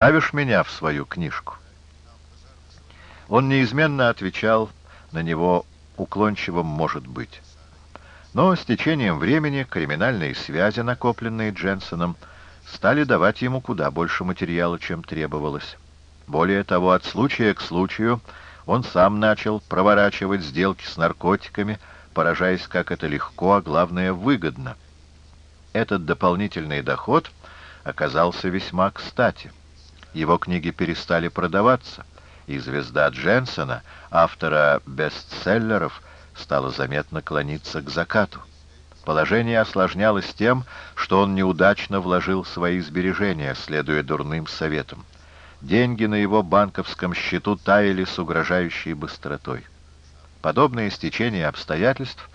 «Ставишь меня в свою книжку?» Он неизменно отвечал на него уклончивым «может быть». Но с течением времени криминальные связи, накопленные Дженсоном, стали давать ему куда больше материала, чем требовалось. Более того, от случая к случаю он сам начал проворачивать сделки с наркотиками, поражаясь, как это легко, а главное, выгодно. Этот дополнительный доход оказался весьма кстати. Его книги перестали продаваться, и звезда Дженсона, автора бестселлеров, стала заметно клониться к закату. Положение осложнялось тем, что он неудачно вложил свои сбережения, следуя дурным советам. Деньги на его банковском счету таяли с угрожающей быстротой. Подобное стечение обстоятельств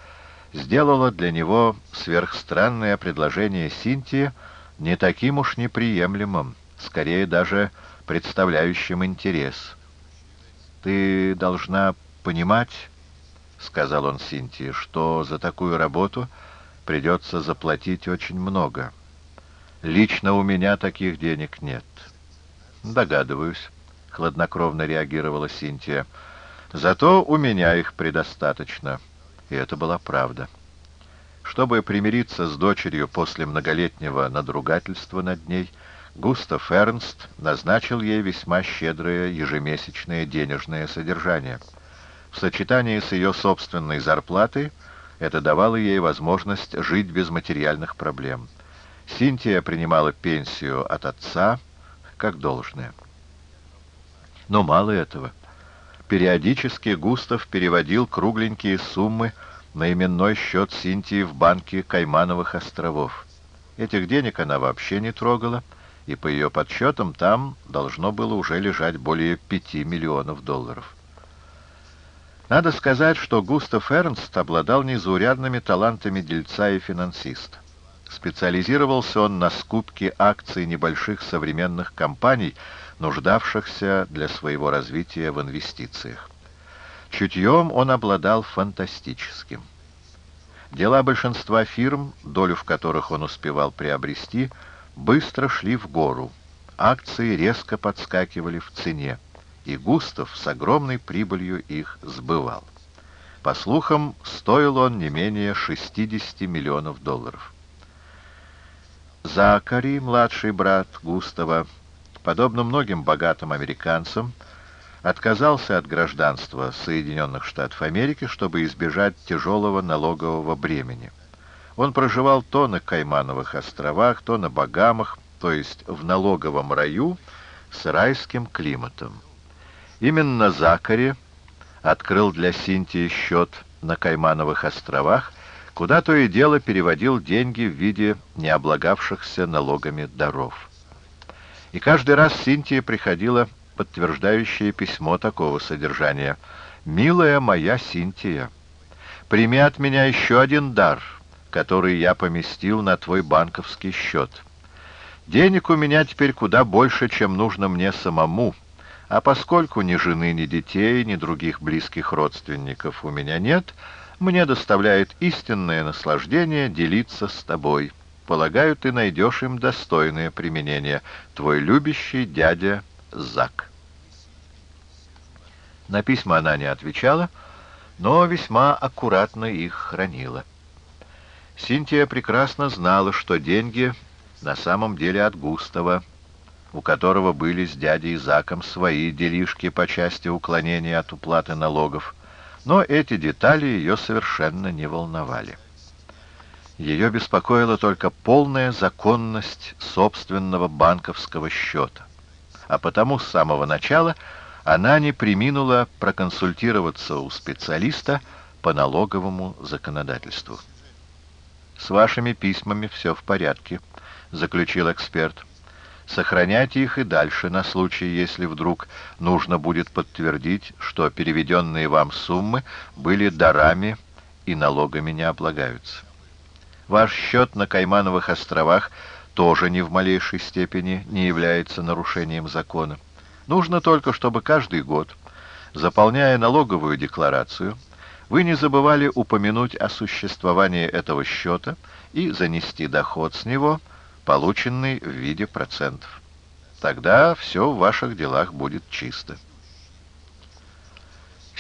сделало для него сверхстранное предложение Синтии не таким уж неприемлемым, скорее даже представляющим интерес. «Ты должна понимать, — сказал он Синтии, — что за такую работу придется заплатить очень много. Лично у меня таких денег нет». «Догадываюсь», — хладнокровно реагировала Синтия. «Зато у меня их предостаточно». И это была правда. Чтобы примириться с дочерью после многолетнего надругательства над ней, Густав Эрнст назначил ей весьма щедрое ежемесячное денежное содержание. В сочетании с ее собственной зарплатой это давало ей возможность жить без материальных проблем. Синтия принимала пенсию от отца, как должное. Но мало этого. Периодически Густав переводил кругленькие суммы на именной счет Синтии в банке Каймановых островов. Этих денег она вообще не трогала, и по ее подсчетам там должно было уже лежать более пяти миллионов долларов. Надо сказать, что Густав Эрнст обладал незаурядными талантами дельца и финансиста. Специализировался он на скупке акций небольших современных компаний, нуждавшихся для своего развития в инвестициях. Чутьем он обладал фантастическим. Дела большинства фирм, долю в которых он успевал приобрести, быстро шли в гору. Акции резко подскакивали в цене, и Густав с огромной прибылью их сбывал. По слухам, стоил он не менее 60 миллионов долларов. Закари, младший брат Густава, подобно многим богатым американцам, отказался от гражданства Соединенных Штатов Америки, чтобы избежать тяжелого налогового бремени. Он проживал то на Каймановых островах, то на Багамах, то есть в налоговом раю с райским климатом. Именно Закари открыл для Синтии счет на Каймановых островах, куда то и дело переводил деньги в виде необлагавшихся налогами даров. И каждый раз Синтия приходила подтверждающее письмо такого содержания. «Милая моя Синтия, прими от меня еще один дар, который я поместил на твой банковский счет. Денег у меня теперь куда больше, чем нужно мне самому, а поскольку ни жены, ни детей, ни других близких родственников у меня нет, — мне доставляет истинное наслаждение делиться с тобой. Полагаю, ты найдешь им достойное применение. Твой любящий дядя Зак. На письма она не отвечала, но весьма аккуратно их хранила. Синтия прекрасно знала, что деньги на самом деле от Густава, у которого были с дядей Заком свои делишки по части уклонения от уплаты налогов, но эти детали ее совершенно не волновали. Ее беспокоила только полная законность собственного банковского счета. А потому с самого начала она не приминула проконсультироваться у специалиста по налоговому законодательству. «С вашими письмами все в порядке», — заключил эксперт. Сохраняйте их и дальше, на случай, если вдруг нужно будет подтвердить, что переведенные вам суммы были дарами и налогами не облагаются. Ваш счет на Каймановых островах тоже ни в малейшей степени не является нарушением закона. Нужно только, чтобы каждый год, заполняя налоговую декларацию, вы не забывали упомянуть о существовании этого счета и занести доход с него – полученный в виде процентов. Тогда все в ваших делах будет чисто.